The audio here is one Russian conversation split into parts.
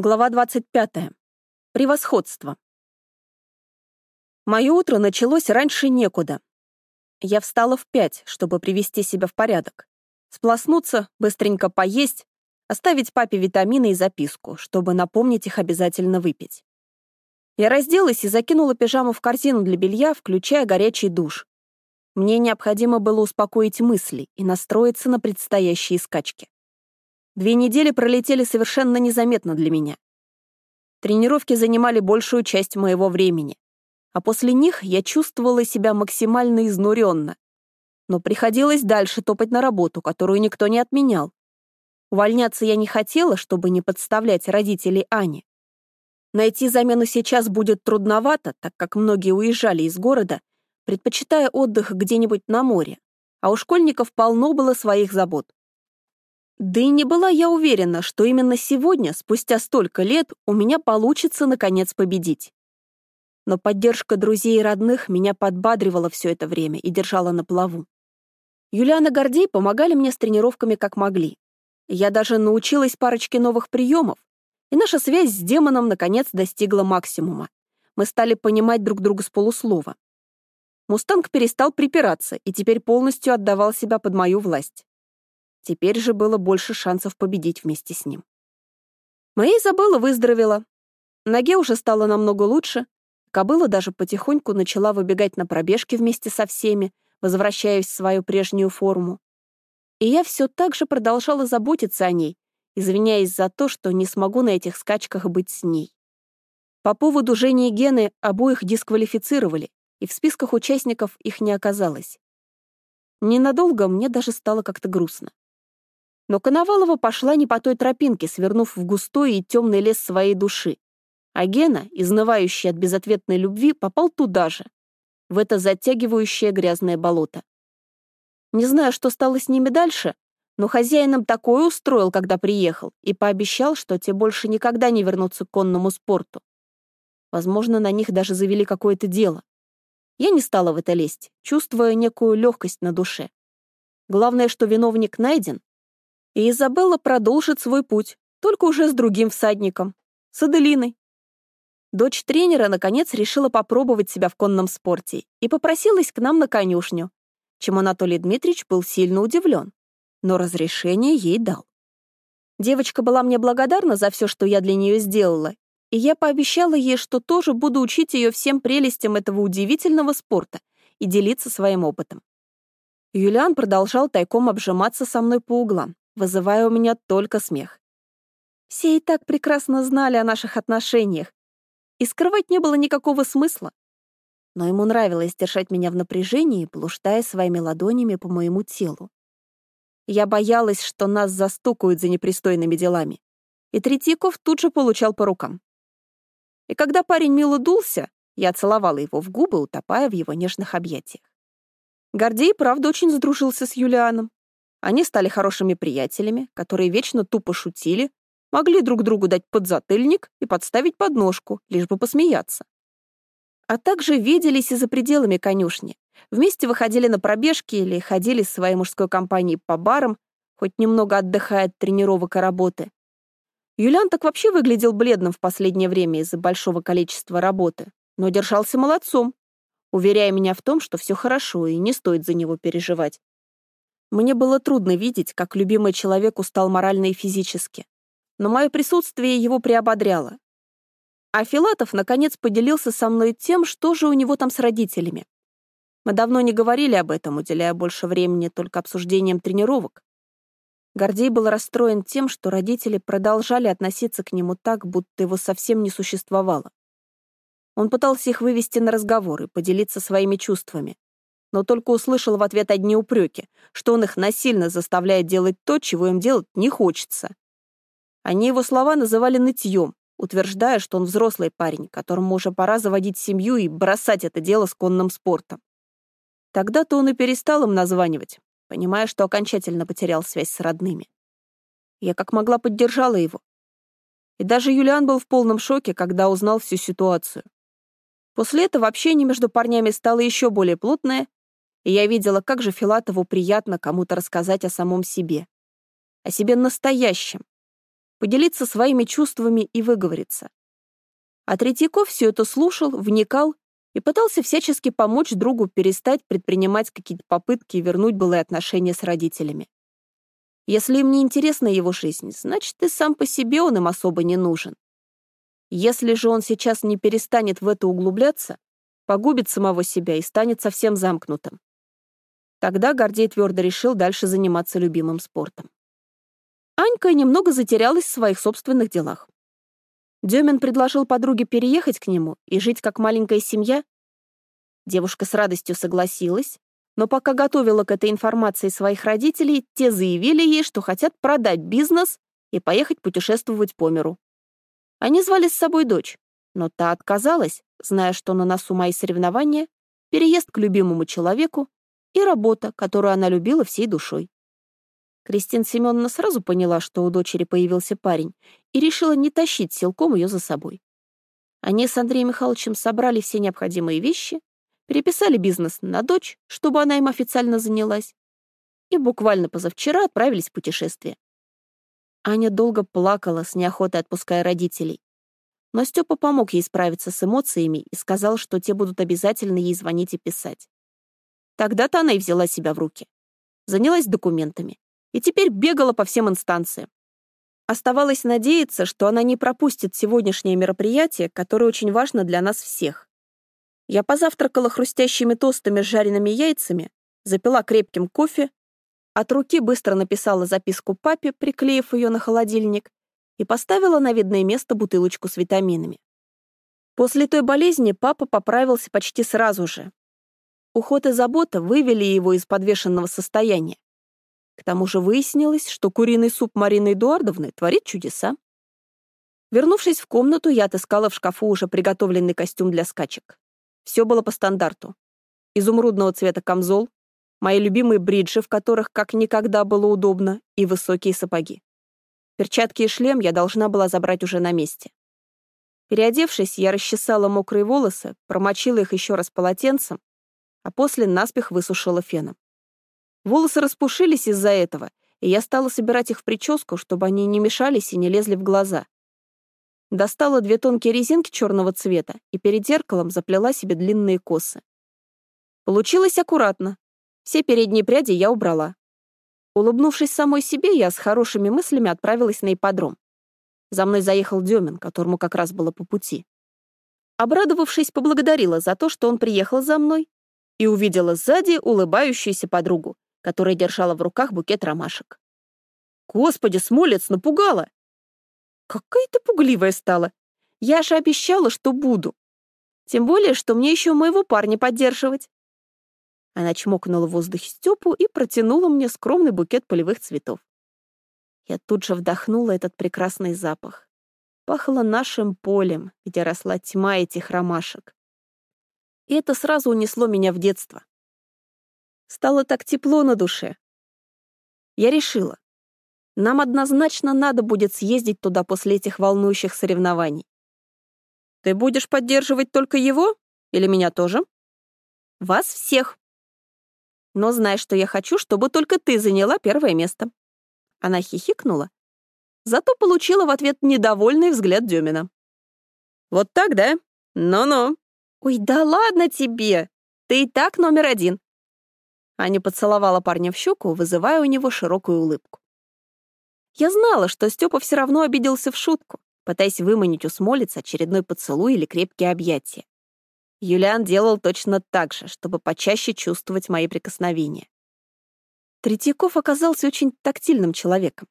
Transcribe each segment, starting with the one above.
Глава 25. Превосходство. Мое утро началось раньше некуда. Я встала в пять, чтобы привести себя в порядок. Сплоснуться, быстренько поесть, оставить папе витамины и записку, чтобы напомнить их обязательно выпить. Я разделась и закинула пижаму в корзину для белья, включая горячий душ. Мне необходимо было успокоить мысли и настроиться на предстоящие скачки. Две недели пролетели совершенно незаметно для меня. Тренировки занимали большую часть моего времени, а после них я чувствовала себя максимально изнуренно. Но приходилось дальше топать на работу, которую никто не отменял. Увольняться я не хотела, чтобы не подставлять родителей Ани. Найти замену сейчас будет трудновато, так как многие уезжали из города, предпочитая отдых где-нибудь на море, а у школьников полно было своих забот. Да и не была я уверена, что именно сегодня, спустя столько лет, у меня получится наконец победить. Но поддержка друзей и родных меня подбадривала все это время и держала на плаву. Юлиана Гордей помогали мне с тренировками как могли. Я даже научилась парочке новых приемов, и наша связь с демоном наконец достигла максимума. Мы стали понимать друг друга с полуслова. Мустанг перестал припираться и теперь полностью отдавал себя под мою власть. Теперь же было больше шансов победить вместе с ним. Моя Изабелла выздоровела. Ноге уже стало намного лучше. Кобыла даже потихоньку начала выбегать на пробежки вместе со всеми, возвращаясь в свою прежнюю форму. И я все так же продолжала заботиться о ней, извиняясь за то, что не смогу на этих скачках быть с ней. По поводу Жени и Гены обоих дисквалифицировали, и в списках участников их не оказалось. Ненадолго мне даже стало как-то грустно. Но Коновалова пошла не по той тропинке, свернув в густой и темный лес своей души. А Гена, изнывающий от безответной любви, попал туда же, в это затягивающее грязное болото. Не знаю, что стало с ними дальше, но хозяином такое устроил, когда приехал, и пообещал, что те больше никогда не вернутся к конному спорту. Возможно, на них даже завели какое-то дело. Я не стала в это лезть, чувствуя некую легкость на душе. Главное, что виновник найден, и Изабелла продолжит свой путь, только уже с другим всадником, с Аделиной. Дочь тренера, наконец, решила попробовать себя в конном спорте и попросилась к нам на конюшню, чем Анатолий Дмитриевич был сильно удивлен, но разрешение ей дал. Девочка была мне благодарна за все, что я для нее сделала, и я пообещала ей, что тоже буду учить ее всем прелестям этого удивительного спорта и делиться своим опытом. Юлиан продолжал тайком обжиматься со мной по углам, вызывая у меня только смех. Все и так прекрасно знали о наших отношениях, и скрывать не было никакого смысла. Но ему нравилось держать меня в напряжении, блуждая своими ладонями по моему телу. Я боялась, что нас застукают за непристойными делами, и Третьяков тут же получал по рукам. И когда парень мило дулся, я целовала его в губы, утопая в его нежных объятиях. Гордей, правда, очень сдружился с Юлианом. Они стали хорошими приятелями, которые вечно тупо шутили, могли друг другу дать подзатыльник и подставить подножку, лишь бы посмеяться. А также виделись и за пределами конюшни. Вместе выходили на пробежки или ходили с своей мужской компанией по барам, хоть немного отдыхая от тренировок и работы. Юлиан так вообще выглядел бледным в последнее время из-за большого количества работы, но держался молодцом, уверяя меня в том, что все хорошо и не стоит за него переживать. Мне было трудно видеть, как любимый человек устал морально и физически. Но мое присутствие его приободряло. А Филатов, наконец, поделился со мной тем, что же у него там с родителями. Мы давно не говорили об этом, уделяя больше времени только обсуждениям тренировок. Гордей был расстроен тем, что родители продолжали относиться к нему так, будто его совсем не существовало. Он пытался их вывести на разговор и поделиться своими чувствами, но только услышал в ответ одни упреки, что он их насильно заставляет делать то, чего им делать не хочется. Они его слова называли нытьем, утверждая, что он взрослый парень, которому уже пора заводить семью и бросать это дело с конным спортом. Тогда-то он и перестал им названивать, понимая, что окончательно потерял связь с родными. Я как могла поддержала его. И даже Юлиан был в полном шоке, когда узнал всю ситуацию. После этого общение между парнями стало еще более плотное, и я видела, как же Филатову приятно кому-то рассказать о самом себе. О себе настоящем. поделиться своими чувствами и выговориться. А Третьяков все это слушал, вникал и пытался всячески помочь другу перестать предпринимать какие-то попытки вернуть былые отношения с родителями. Если им не интересна его жизнь, значит, и сам по себе он им особо не нужен. Если же он сейчас не перестанет в это углубляться, погубит самого себя и станет совсем замкнутым. Тогда Гордей твердо решил дальше заниматься любимым спортом. Анька немного затерялась в своих собственных делах. Демин предложил подруге переехать к нему и жить как маленькая семья. Девушка с радостью согласилась, но пока готовила к этой информации своих родителей, те заявили ей, что хотят продать бизнес и поехать путешествовать по миру. Они звали с собой дочь, но та отказалась, зная, что на носу мои соревнования, переезд к любимому человеку и работа, которую она любила всей душой. Кристина Семеновна сразу поняла, что у дочери появился парень, и решила не тащить силком ее за собой. Они с Андреем Михайловичем собрали все необходимые вещи, переписали бизнес на дочь, чтобы она им официально занялась, и буквально позавчера отправились в путешествие. Аня долго плакала, с неохотой отпуская родителей. Но Степа помог ей справиться с эмоциями и сказал, что те будут обязательно ей звонить и писать. Тогда-то она и взяла себя в руки. Занялась документами и теперь бегала по всем инстанциям. Оставалось надеяться, что она не пропустит сегодняшнее мероприятие, которое очень важно для нас всех. Я позавтракала хрустящими тостами с жареными яйцами, запила крепким кофе, от руки быстро написала записку папе, приклеив ее на холодильник, и поставила на видное место бутылочку с витаминами. После той болезни папа поправился почти сразу же. Уход и забота вывели его из подвешенного состояния. К тому же выяснилось, что куриный суп Марины Эдуардовны творит чудеса. Вернувшись в комнату, я отыскала в шкафу уже приготовленный костюм для скачек. Все было по стандарту. Изумрудного цвета камзол, мои любимые бриджи, в которых как никогда было удобно, и высокие сапоги. Перчатки и шлем я должна была забрать уже на месте. Переодевшись, я расчесала мокрые волосы, промочила их еще раз полотенцем, а после наспех высушила феном. Волосы распушились из-за этого, и я стала собирать их в прическу, чтобы они не мешались и не лезли в глаза. Достала две тонкие резинки черного цвета и перед зеркалом заплела себе длинные косы. Получилось аккуратно. Все передние пряди я убрала. Улыбнувшись самой себе, я с хорошими мыслями отправилась на ипподром. За мной заехал Демин, которому как раз было по пути. Обрадовавшись, поблагодарила за то, что он приехал за мной, и увидела сзади улыбающуюся подругу, которая держала в руках букет ромашек. «Господи, Смолец, напугала!» «Какая ты пугливая стала! Я же обещала, что буду. Тем более, что мне еще моего парня поддерживать». Она чмокнула в воздухе Степу и протянула мне скромный букет полевых цветов. Я тут же вдохнула этот прекрасный запах. Пахло нашим полем, где росла тьма этих ромашек. И это сразу унесло меня в детство. Стало так тепло на душе. Я решила, нам однозначно надо будет съездить туда после этих волнующих соревнований. Ты будешь поддерживать только его или меня тоже? Вас всех. Но знай, что я хочу, чтобы только ты заняла первое место. Она хихикнула, зато получила в ответ недовольный взгляд Демина. Вот так, да? Ну-ну. Ой, да ладно тебе. Ты и так номер один. Аня поцеловала парня в щеку, вызывая у него широкую улыбку. Я знала, что Степа все равно обиделся в шутку, пытаясь выманить у Смолец очередной поцелуй или крепкие объятия. Юлиан делал точно так же, чтобы почаще чувствовать мои прикосновения. Третьяков оказался очень тактильным человеком.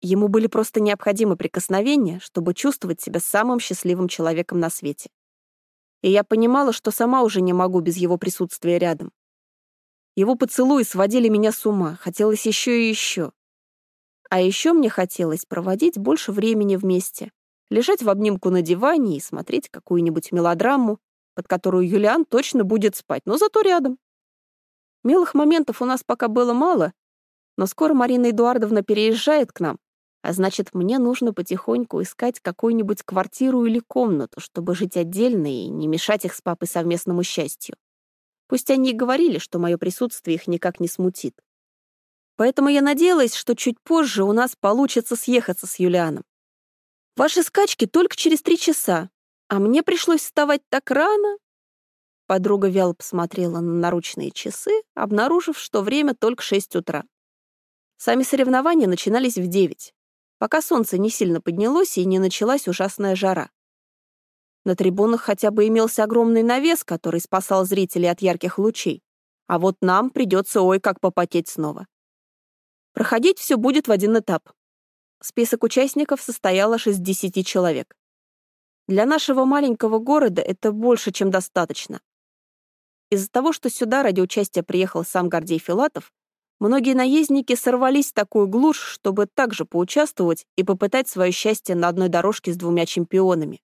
Ему были просто необходимы прикосновения, чтобы чувствовать себя самым счастливым человеком на свете. И я понимала, что сама уже не могу без его присутствия рядом. Его поцелуи сводили меня с ума, хотелось еще и еще. А еще мне хотелось проводить больше времени вместе, лежать в обнимку на диване и смотреть какую-нибудь мелодраму, под которую Юлиан точно будет спать, но зато рядом. Милых моментов у нас пока было мало, но скоро Марина Эдуардовна переезжает к нам, а значит, мне нужно потихоньку искать какую-нибудь квартиру или комнату, чтобы жить отдельно и не мешать их с папой совместному счастью. Пусть они и говорили, что мое присутствие их никак не смутит. Поэтому я надеялась, что чуть позже у нас получится съехаться с Юлианом. Ваши скачки только через три часа, а мне пришлось вставать так рано. Подруга вяло посмотрела на наручные часы, обнаружив, что время только шесть утра. Сами соревнования начинались в девять, пока солнце не сильно поднялось и не началась ужасная жара. На трибунах хотя бы имелся огромный навес, который спасал зрителей от ярких лучей, а вот нам придется ой как попотеть снова. Проходить все будет в один этап. Список участников состоял аж из 10 человек. Для нашего маленького города это больше, чем достаточно. Из-за того, что сюда ради участия приехал сам Гордей Филатов, многие наездники сорвались в такую глушь, чтобы также поучаствовать и попытать свое счастье на одной дорожке с двумя чемпионами.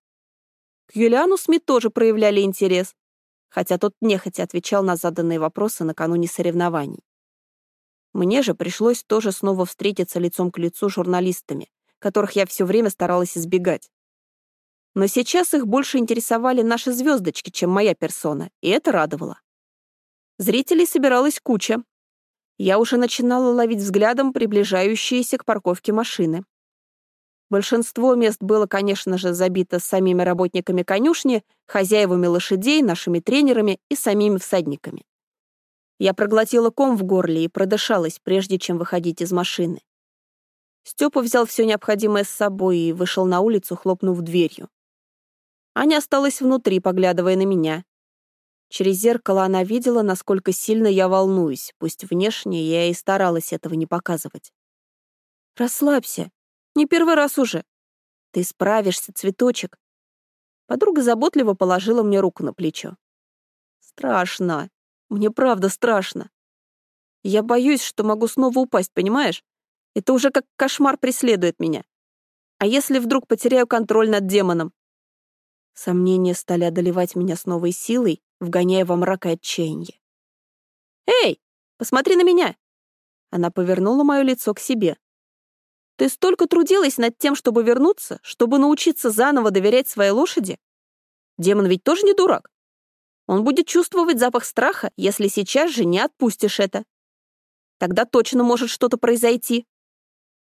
К Юлиану СМИ тоже проявляли интерес, хотя тот нехотя отвечал на заданные вопросы накануне соревнований. Мне же пришлось тоже снова встретиться лицом к лицу с журналистами, которых я все время старалась избегать. Но сейчас их больше интересовали наши звездочки, чем моя персона, и это радовало. Зрителей собиралась куча. Я уже начинала ловить взглядом приближающиеся к парковке машины. Большинство мест было, конечно же, забито самими работниками конюшни, хозяевами лошадей, нашими тренерами и самими всадниками. Я проглотила ком в горле и продышалась, прежде чем выходить из машины. Степа взял все необходимое с собой и вышел на улицу, хлопнув дверью. Аня осталась внутри, поглядывая на меня. Через зеркало она видела, насколько сильно я волнуюсь, пусть внешне я и старалась этого не показывать. «Расслабься. Не первый раз уже. Ты справишься, цветочек». Подруга заботливо положила мне руку на плечо. «Страшно. Мне правда страшно. Я боюсь, что могу снова упасть, понимаешь? Это уже как кошмар преследует меня. А если вдруг потеряю контроль над демоном? Сомнения стали одолевать меня с новой силой, вгоняя во мрак и отчаяние. «Эй, посмотри на меня!» Она повернула мое лицо к себе. «Ты столько трудилась над тем, чтобы вернуться, чтобы научиться заново доверять своей лошади? Демон ведь тоже не дурак. Он будет чувствовать запах страха, если сейчас же не отпустишь это. Тогда точно может что-то произойти.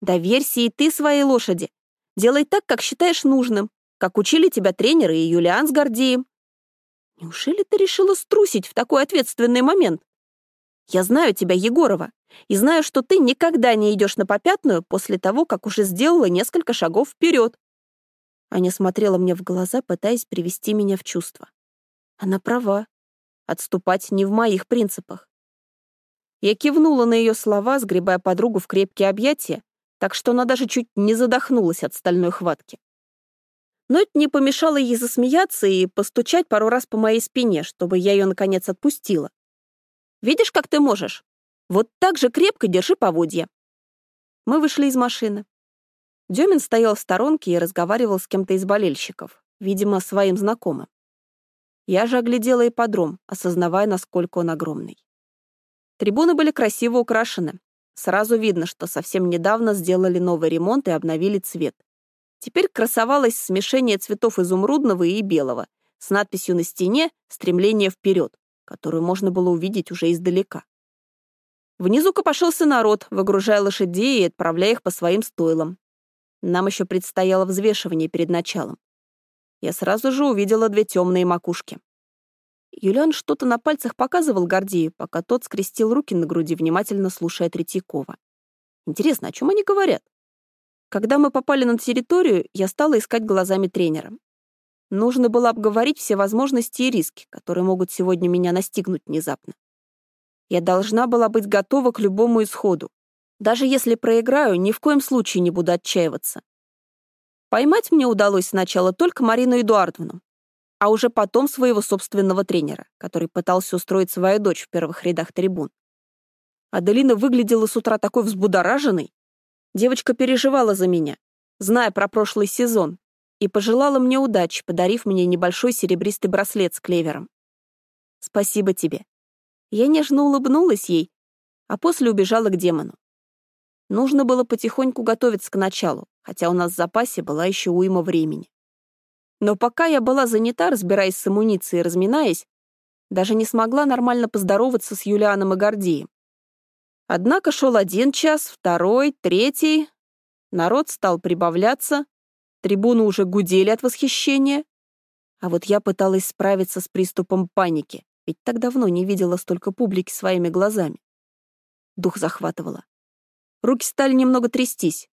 Доверься и ты своей лошади. Делай так, как считаешь нужным, как учили тебя тренеры и Юлиан с Гордеем. Неужели ты решила струсить в такой ответственный момент? Я знаю тебя, Егорова, и знаю, что ты никогда не идешь на попятную после того, как уже сделала несколько шагов вперед. Аня смотрела мне в глаза, пытаясь привести меня в чувство. Она права. Отступать не в моих принципах. Я кивнула на ее слова, сгребая подругу в крепкие объятия, так что она даже чуть не задохнулась от стальной хватки но это не помешало ей засмеяться и постучать пару раз по моей спине, чтобы я ее, наконец, отпустила. «Видишь, как ты можешь? Вот так же крепко держи поводья». Мы вышли из машины. Демин стоял в сторонке и разговаривал с кем-то из болельщиков, видимо, своим знакомым. Я же оглядела ипподром, осознавая, насколько он огромный. Трибуны были красиво украшены. Сразу видно, что совсем недавно сделали новый ремонт и обновили цвет. Теперь красовалось смешение цветов изумрудного и белого с надписью на стене «Стремление вперед», которую можно было увидеть уже издалека. Внизу копошился народ, выгружая лошадей и отправляя их по своим стойлам. Нам еще предстояло взвешивание перед началом. Я сразу же увидела две темные макушки. Юлиан что-то на пальцах показывал Гордею, пока тот скрестил руки на груди, внимательно слушая Третьякова. Интересно, о чем они говорят? Когда мы попали на территорию, я стала искать глазами тренера. Нужно было обговорить все возможности и риски, которые могут сегодня меня настигнуть внезапно. Я должна была быть готова к любому исходу. Даже если проиграю, ни в коем случае не буду отчаиваться. Поймать мне удалось сначала только Марину Эдуардовну, а уже потом своего собственного тренера, который пытался устроить свою дочь в первых рядах трибун. Аделина выглядела с утра такой взбудораженной, Девочка переживала за меня, зная про прошлый сезон, и пожелала мне удачи, подарив мне небольшой серебристый браслет с клевером. «Спасибо тебе». Я нежно улыбнулась ей, а после убежала к демону. Нужно было потихоньку готовиться к началу, хотя у нас в запасе была еще уйма времени. Но пока я была занята, разбираясь с амуницией и разминаясь, даже не смогла нормально поздороваться с Юлианом и Гордеем. Однако шел один час, второй, третий. Народ стал прибавляться. трибуны уже гудели от восхищения. А вот я пыталась справиться с приступом паники, ведь так давно не видела столько публики своими глазами. Дух захватывало. Руки стали немного трястись.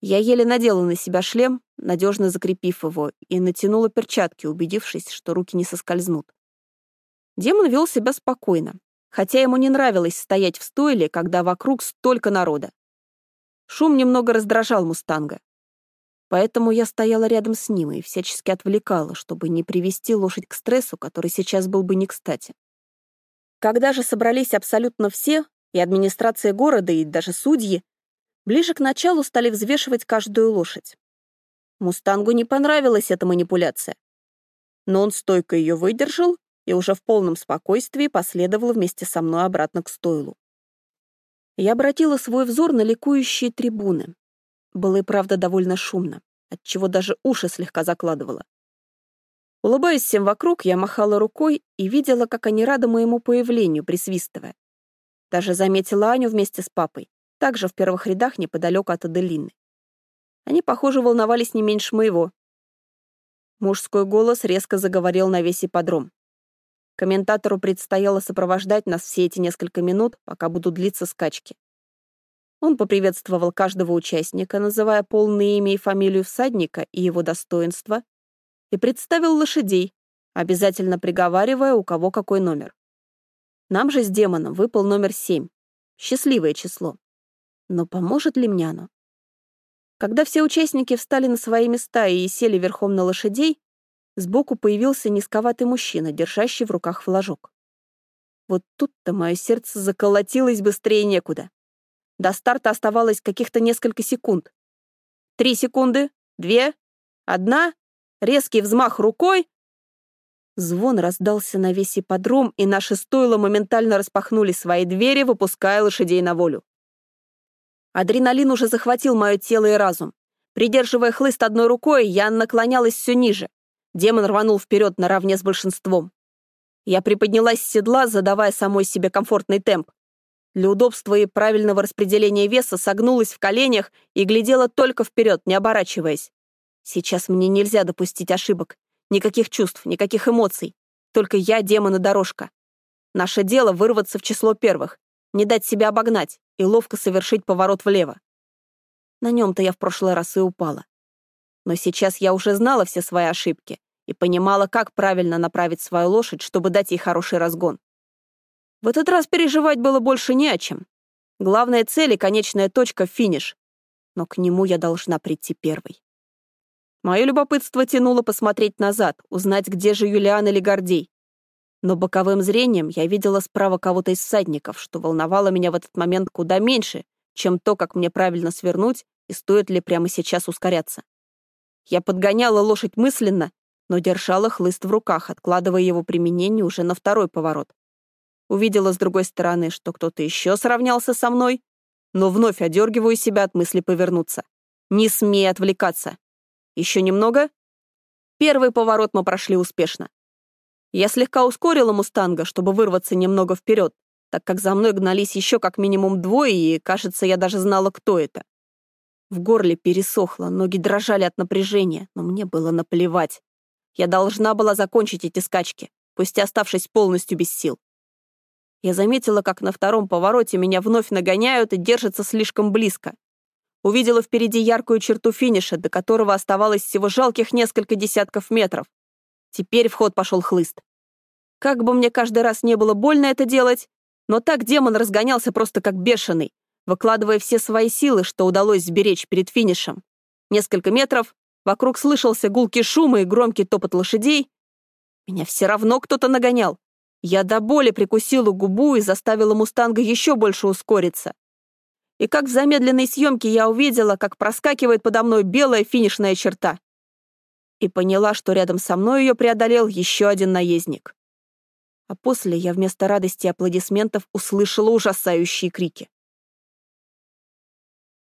Я еле надела на себя шлем, надежно закрепив его, и натянула перчатки, убедившись, что руки не соскользнут. Демон вел себя спокойно, хотя ему не нравилось стоять в стойле, когда вокруг столько народа. Шум немного раздражал Мустанга. Поэтому я стояла рядом с ним и всячески отвлекала, чтобы не привести лошадь к стрессу, который сейчас был бы не кстати. Когда же собрались абсолютно все, и администрация города, и даже судьи, Ближе к началу стали взвешивать каждую лошадь. Мустангу не понравилась эта манипуляция. Но он стойко ее выдержал и уже в полном спокойствии последовал вместе со мной обратно к стойлу. Я обратила свой взор на ликующие трибуны. Было и правда довольно шумно, отчего даже уши слегка закладывало. Улыбаясь всем вокруг, я махала рукой и видела, как они рады моему появлению, присвистывая. Даже заметила Аню вместе с папой также в первых рядах неподалеку от Аделины. Они, похоже, волновались не меньше моего. Мужской голос резко заговорил на весь ипподром. Комментатору предстояло сопровождать нас все эти несколько минут, пока будут длиться скачки. Он поприветствовал каждого участника, называя полное имя и фамилию всадника и его достоинства, и представил лошадей, обязательно приговаривая, у кого какой номер. Нам же с демоном выпал номер семь. Счастливое число. Но поможет ли мне оно? Когда все участники встали на свои места и сели верхом на лошадей, сбоку появился низковатый мужчина, держащий в руках флажок. Вот тут-то мое сердце заколотилось быстрее некуда. До старта оставалось каких-то несколько секунд. Три секунды, две, одна, резкий взмах рукой. Звон раздался на весь ипподром, и наши стойла моментально распахнули свои двери, выпуская лошадей на волю. Адреналин уже захватил мое тело и разум. Придерживая хлыст одной рукой, я наклонялась все ниже. Демон рванул вперед наравне с большинством. Я приподнялась с седла, задавая самой себе комфортный темп. Для удобства и правильного распределения веса согнулась в коленях и глядела только вперед, не оборачиваясь. Сейчас мне нельзя допустить ошибок. Никаких чувств, никаких эмоций. Только я, демон и дорожка. Наше дело — вырваться в число первых, не дать себя обогнать и ловко совершить поворот влево. На нем-то я в прошлый раз и упала. Но сейчас я уже знала все свои ошибки и понимала, как правильно направить свою лошадь, чтобы дать ей хороший разгон. В этот раз переживать было больше не о чем. Главная цель и конечная точка — финиш. Но к нему я должна прийти первой. Мое любопытство тянуло посмотреть назад, узнать, где же Юлиан или Гордей но боковым зрением я видела справа кого-то из всадников, что волновало меня в этот момент куда меньше, чем то, как мне правильно свернуть и стоит ли прямо сейчас ускоряться. Я подгоняла лошадь мысленно, но держала хлыст в руках, откладывая его применение уже на второй поворот. Увидела с другой стороны, что кто-то еще сравнялся со мной, но вновь одергиваю себя от мысли повернуться. Не смей отвлекаться. Еще немного. Первый поворот мы прошли успешно. Я слегка ускорила «Мустанга», чтобы вырваться немного вперед, так как за мной гнались еще как минимум двое, и, кажется, я даже знала, кто это. В горле пересохло, ноги дрожали от напряжения, но мне было наплевать. Я должна была закончить эти скачки, пусть и оставшись полностью без сил. Я заметила, как на втором повороте меня вновь нагоняют и держатся слишком близко. Увидела впереди яркую черту финиша, до которого оставалось всего жалких несколько десятков метров. Теперь в ход пошел хлыст. Как бы мне каждый раз не было больно это делать, но так демон разгонялся просто как бешеный, выкладывая все свои силы, что удалось сберечь перед финишем. Несколько метров, вокруг слышался гулкий шум и громкий топот лошадей. Меня все равно кто-то нагонял. Я до боли прикусила губу и заставила мустанга еще больше ускориться. И как в замедленной съемке я увидела, как проскакивает подо мной белая финишная черта и поняла, что рядом со мной ее преодолел еще один наездник. А после я вместо радости и аплодисментов услышала ужасающие крики.